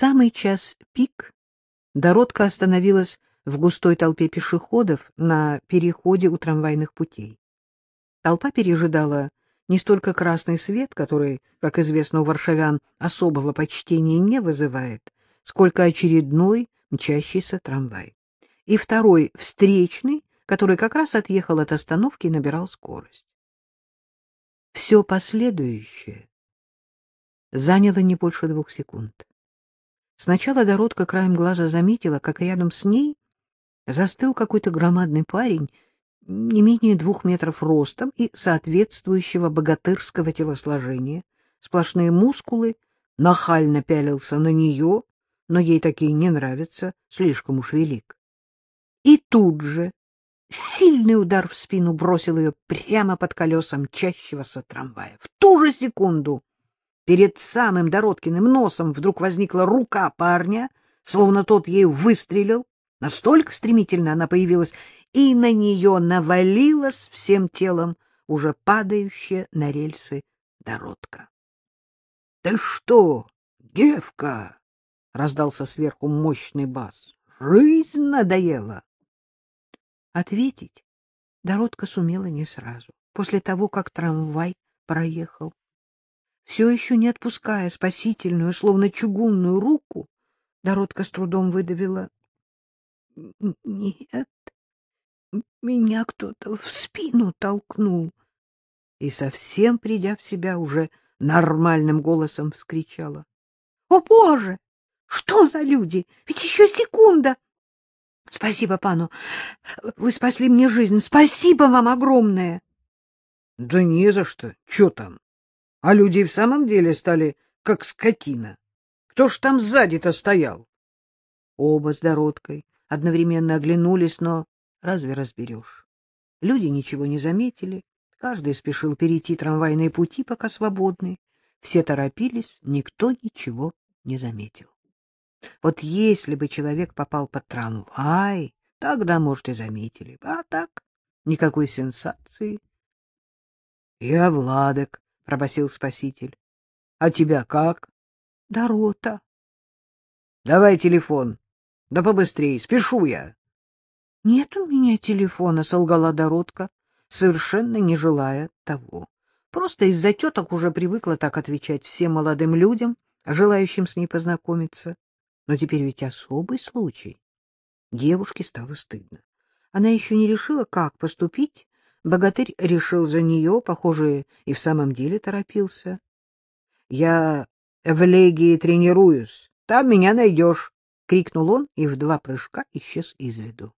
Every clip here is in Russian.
самый час пик Доротка остановилась в густой толпе пешеходов на переходе у трамвайных путей. Толпа пережидала не столько красный свет, который, как известно, у варшавян особого почтения не вызывает, сколько очередной мчащийся трамвай. И второй, встречный, который как раз отъехал от остановки и набирал скорость. Все последующее заняло не больше двух секунд. Сначала Доротка краем глаза заметила, как рядом с ней застыл какой-то громадный парень, не менее двух метров ростом и соответствующего богатырского телосложения, сплошные мускулы, нахально пялился на нее, но ей такие не нравятся, слишком уж велик. И тут же сильный удар в спину бросил ее прямо под колесом мчащегося трамвая. В ту же секунду перед самым Дороткиным носом вдруг возникла рука парня, словно тот ею выстрелил. Настолько стремительно она появилась, и на нее навалилась всем телом уже падающая на рельсы Доротка. — Ты что, девка? — раздался сверху мощный бас. — Жизнь надоела. Ответить Доротка сумела не сразу, после того, как трамвай проехал. Все еще не отпуская спасительную, словно чугунную руку, Доротка с трудом выдавила. — Нет, меня кто-то в спину толкнул. И совсем придя в себя, уже нормальным голосом вскричала. — О, Боже! Что за люди? Ведь еще секунда! — Спасибо, пану. Вы спасли мне жизнь. Спасибо вам огромное. — Да не за что. Че там? А люди в самом деле стали как скотина. Кто ж там сзади-то стоял? Оба с Дородкой одновременно оглянулись, но разве разберешь? Люди ничего не заметили. Каждый спешил перейти трамвайные пути, пока свободны. Все торопились, никто ничего не заметил. Вот если бы человек попал под трамвай, тогда, может, и заметили. А так, никакой сенсации. — Я Владок, — пробасил спаситель. — А тебя как? — Дорота. — Давай телефон. Да побыстрее, спешу я. — Нет у меня телефона, — солгала Доротка, совершенно не желая того. Просто из-за теток уже привыкла так отвечать всем молодым людям, желающим с ней познакомиться. Но теперь ведь особый случай. Девушке стало стыдно. Она еще не решила, как поступить. Богатырь решил за нее, похоже, и в самом деле торопился. — Я в легии тренируюсь, там меня найдешь, — крикнул он и в два прыжка исчез из виду.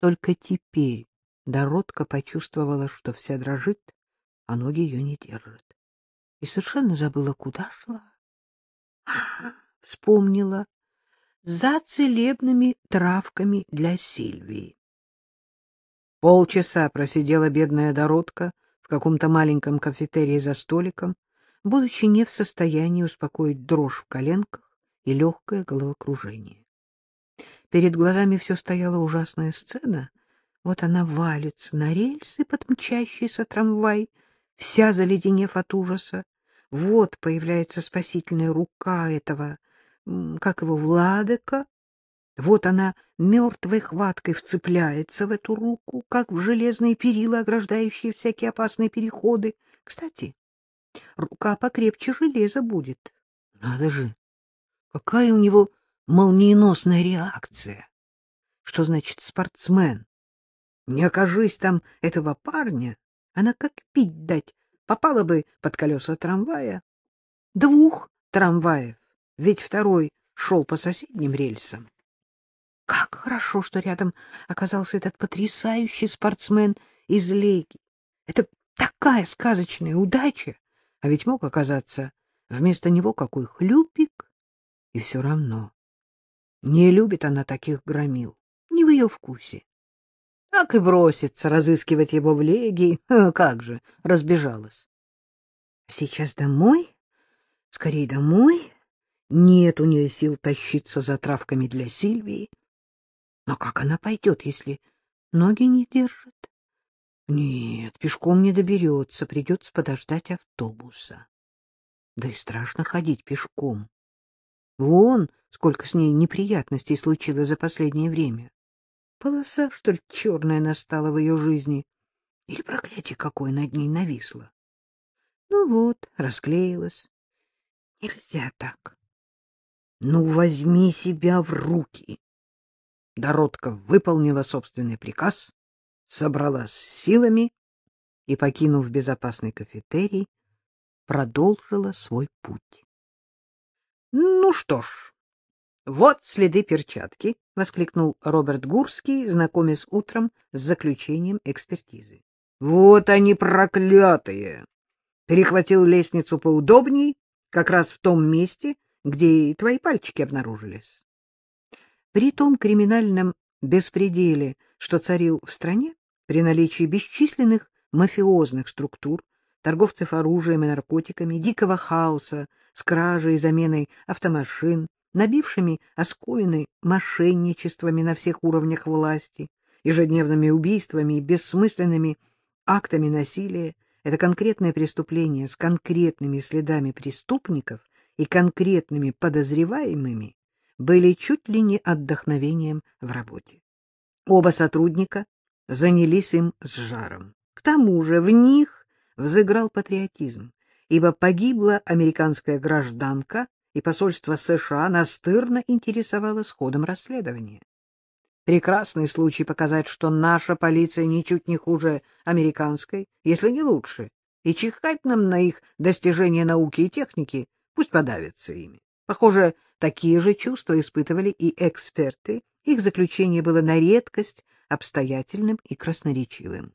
Только теперь Доротка почувствовала, что вся дрожит, а ноги ее не держат. И совершенно забыла, куда шла вспомнила, за целебными травками для Сильвии. Полчаса просидела бедная Доротка в каком-то маленьком кафетерии за столиком, будучи не в состоянии успокоить дрожь в коленках и легкое головокружение. Перед глазами все стояла ужасная сцена. Вот она валится на рельсы под мчащийся трамвай, вся заледенев от ужаса. Вот появляется спасительная рука этого как его, Владыка. Вот она мертвой хваткой вцепляется в эту руку, как в железные перила, ограждающие всякие опасные переходы. Кстати, рука покрепче железа будет. Надо же, какая у него молниеносная реакция. Что значит спортсмен? Не окажись там этого парня, она как пить дать, попала бы под колеса трамвая. Двух трамваев ведь второй шел по соседним рельсам. Хорошо, что рядом оказался этот потрясающий спортсмен из Леги. Это такая сказочная удача, а ведь мог оказаться вместо него какой хлюпик. И все равно не любит она таких громил, не в ее вкусе. Так и бросится разыскивать его в Леге. Как же, разбежалась. Сейчас домой? Скорей домой? Нет у нее сил тащиться за травками для Сильвии. Но как она пойдет, если ноги не держат? Нет, пешком не доберется, придется подождать автобуса. Да и страшно ходить пешком. Вон, сколько с ней неприятностей случилось за последнее время. Полоса, что ли, черная настала в ее жизни? Или проклятие какое над ней нависло? Ну вот, расклеилась. Нельзя так. Ну, возьми себя в руки. Доротка выполнила собственный приказ, собралась силами и, покинув безопасный кафетерий, продолжила свой путь. — Ну что ж, вот следы перчатки, — воскликнул Роберт Гурский, знакомясь утром с заключением экспертизы. — Вот они проклятые! Перехватил лестницу поудобней, как раз в том месте, где и твои пальчики обнаружились. При том криминальном беспределе, что царил в стране, при наличии бесчисленных мафиозных структур, торговцев оружием и наркотиками, дикого хаоса с кражей и заменой автомашин, набившими оскоины мошенничествами на всех уровнях власти, ежедневными убийствами и бессмысленными актами насилия, это конкретное преступление с конкретными следами преступников и конкретными подозреваемыми были чуть ли не отдохновением в работе. Оба сотрудника занялись им с жаром. К тому же в них взыграл патриотизм, ибо погибла американская гражданка, и посольство США настырно интересовалось ходом расследования. Прекрасный случай показать, что наша полиция ничуть не хуже американской, если не лучше, и чихать нам на их достижения науки и техники, пусть подавятся ими. Похоже, такие же чувства испытывали и эксперты, их заключение было на редкость обстоятельным и красноречивым.